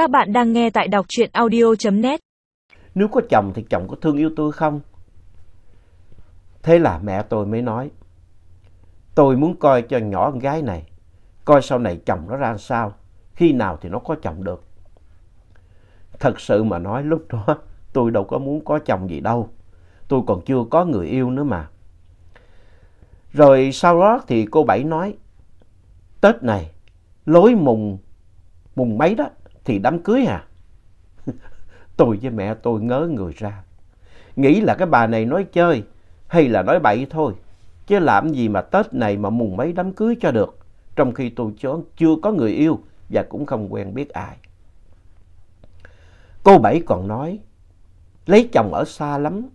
Các bạn đang nghe tại đọc truyện audio.net. Nếu có chồng thì chồng có thương yêu tôi không? Thế là mẹ tôi mới nói. Tôi muốn coi cho nhỏ con gái này. Coi sau này chồng nó ra sao. Khi nào thì nó có chồng được. Thật sự mà nói, lúc đó tôi đâu có muốn có chồng gì đâu. Tôi còn chưa có người yêu nữa mà. Rồi sau đó thì cô Bảy nói. Tết này, lối mùng mùng mấy đó thì đám cưới à? tôi với mẹ tôi ngớ người ra. Nghĩ là cái bà này nói chơi hay là nói bậy thôi. Chứ làm gì mà Tết này mà mùng mấy đám cưới cho được. Trong khi tôi chưa có người yêu và cũng không quen biết ai. Cô Bảy còn nói, lấy chồng ở xa lắm.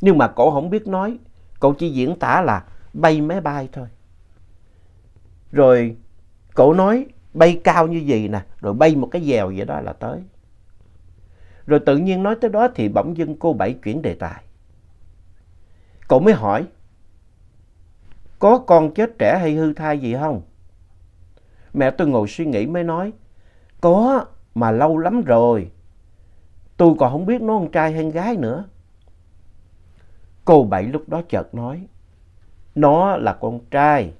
Nhưng mà cậu không biết nói. Cậu chỉ diễn tả là bay máy bay thôi. Rồi cậu nói bay cao như gì nè, rồi bay một cái dèo vậy đó là tới. Rồi tự nhiên nói tới đó thì bỗng dưng cô Bảy chuyển đề tài. Cậu mới hỏi, có con chết trẻ hay hư thai gì không? Mẹ tôi ngồi suy nghĩ mới nói, có mà lâu lắm rồi. Tôi còn không biết nó con trai hay gái nữa. Cô Bảy lúc đó chợt nói, nó là con trai.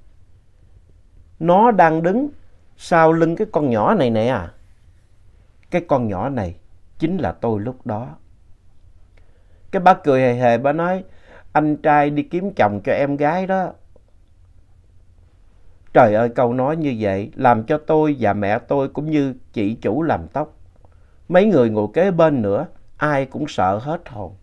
Nó đang đứng sau lưng cái con nhỏ này nè. À. Cái con nhỏ này chính là tôi lúc đó. Cái bác cười hề hề, bà nói, anh trai đi kiếm chồng cho em gái đó. Trời ơi, câu nói như vậy làm cho tôi và mẹ tôi cũng như chị chủ làm tóc. Mấy người ngồi kế bên nữa, ai cũng sợ hết hồn.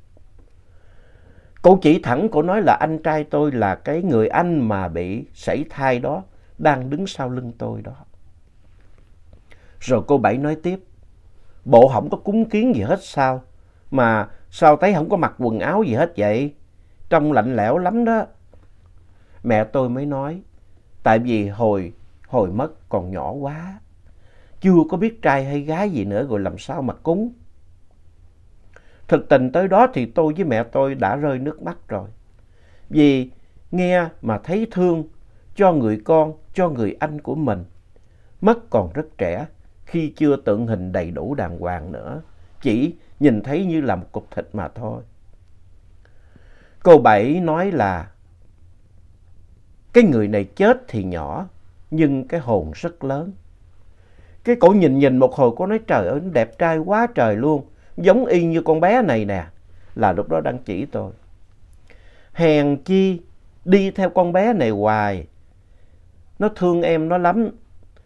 Cô chỉ thẳng cô nói là anh trai tôi là cái người anh mà bị sảy thai đó, đang đứng sau lưng tôi đó. Rồi cô Bảy nói tiếp, bộ không có cúng kiến gì hết sao? Mà sao thấy không có mặc quần áo gì hết vậy? Trông lạnh lẽo lắm đó. Mẹ tôi mới nói, tại vì hồi, hồi mất còn nhỏ quá. Chưa có biết trai hay gái gì nữa rồi làm sao mà cúng. Thực tình tới đó thì tôi với mẹ tôi đã rơi nước mắt rồi. Vì nghe mà thấy thương cho người con, cho người anh của mình. Mất còn rất trẻ, khi chưa tượng hình đầy đủ đàng hoàng nữa. Chỉ nhìn thấy như là một cục thịt mà thôi. Cô Bảy nói là cái người này chết thì nhỏ, nhưng cái hồn rất lớn. Cái cổ nhìn nhìn một hồi cô nói trời ơi, đẹp trai quá trời luôn giống y như con bé này nè, là lúc đó đang chỉ tôi. Hèn chi, đi theo con bé này hoài. Nó thương em nó lắm,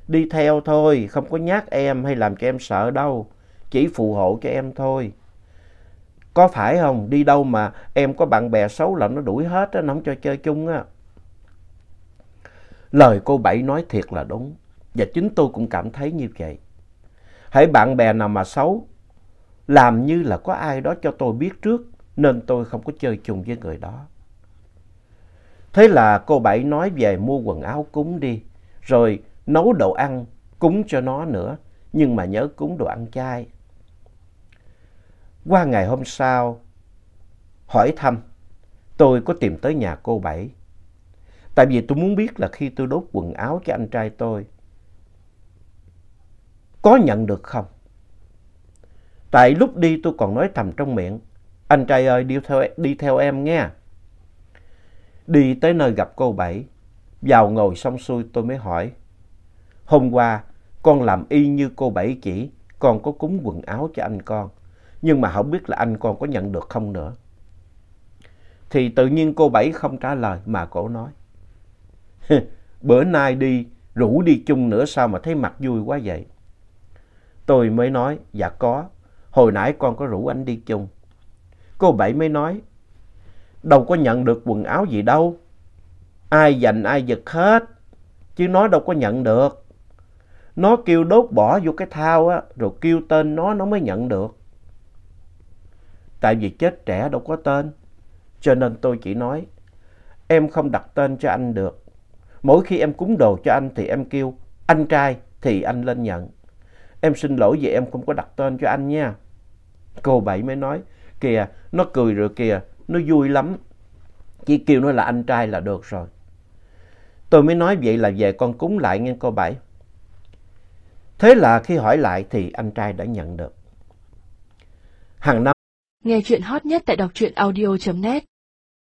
đi theo thôi, không có nhát em hay làm cho em sợ đâu, chỉ phù hộ cho em thôi. Có phải không, đi đâu mà em có bạn bè xấu là nó đuổi hết á, nó không cho chơi chung á. Lời cô Bảy nói thiệt là đúng, và chính tôi cũng cảm thấy như vậy. Hãy bạn bè nào mà xấu làm như là có ai đó cho tôi biết trước nên tôi không có chơi chung với người đó. Thế là cô Bảy nói về mua quần áo cúng đi, rồi nấu đồ ăn cúng cho nó nữa, nhưng mà nhớ cúng đồ ăn chay. Qua ngày hôm sau, hỏi thăm, tôi có tìm tới nhà cô Bảy. Tại vì tôi muốn biết là khi tôi đốt quần áo cho anh trai tôi, có nhận được không? Tại lúc đi tôi còn nói thầm trong miệng. Anh trai ơi đi theo, đi theo em nghe. Đi tới nơi gặp cô Bảy. Vào ngồi xong xuôi tôi mới hỏi. Hôm qua con làm y như cô Bảy chỉ. Con có cúng quần áo cho anh con. Nhưng mà không biết là anh con có nhận được không nữa. Thì tự nhiên cô Bảy không trả lời mà cổ nói. Bữa nay đi rủ đi chung nữa sao mà thấy mặt vui quá vậy? Tôi mới nói dạ có. Hồi nãy con có rủ anh đi chung. Cô Bảy mới nói, đâu có nhận được quần áo gì đâu. Ai dành ai giật hết, chứ nó đâu có nhận được. Nó kêu đốt bỏ vô cái thao á, rồi kêu tên nó nó mới nhận được. Tại vì chết trẻ đâu có tên, cho nên tôi chỉ nói, em không đặt tên cho anh được. Mỗi khi em cúng đồ cho anh thì em kêu anh trai thì anh lên nhận. Em xin lỗi vì em không có đặt tên cho anh nha. Cô Bảy mới nói, kìa, nó cười rồi kìa, nó vui lắm. Chỉ kêu nó là anh trai là được rồi. Tôi mới nói vậy là về con cúng lại nghe cô Bảy. Thế là khi hỏi lại thì anh trai đã nhận được. Hàng năm Nghe chuyện hot nhất tại đọc truyện audio.net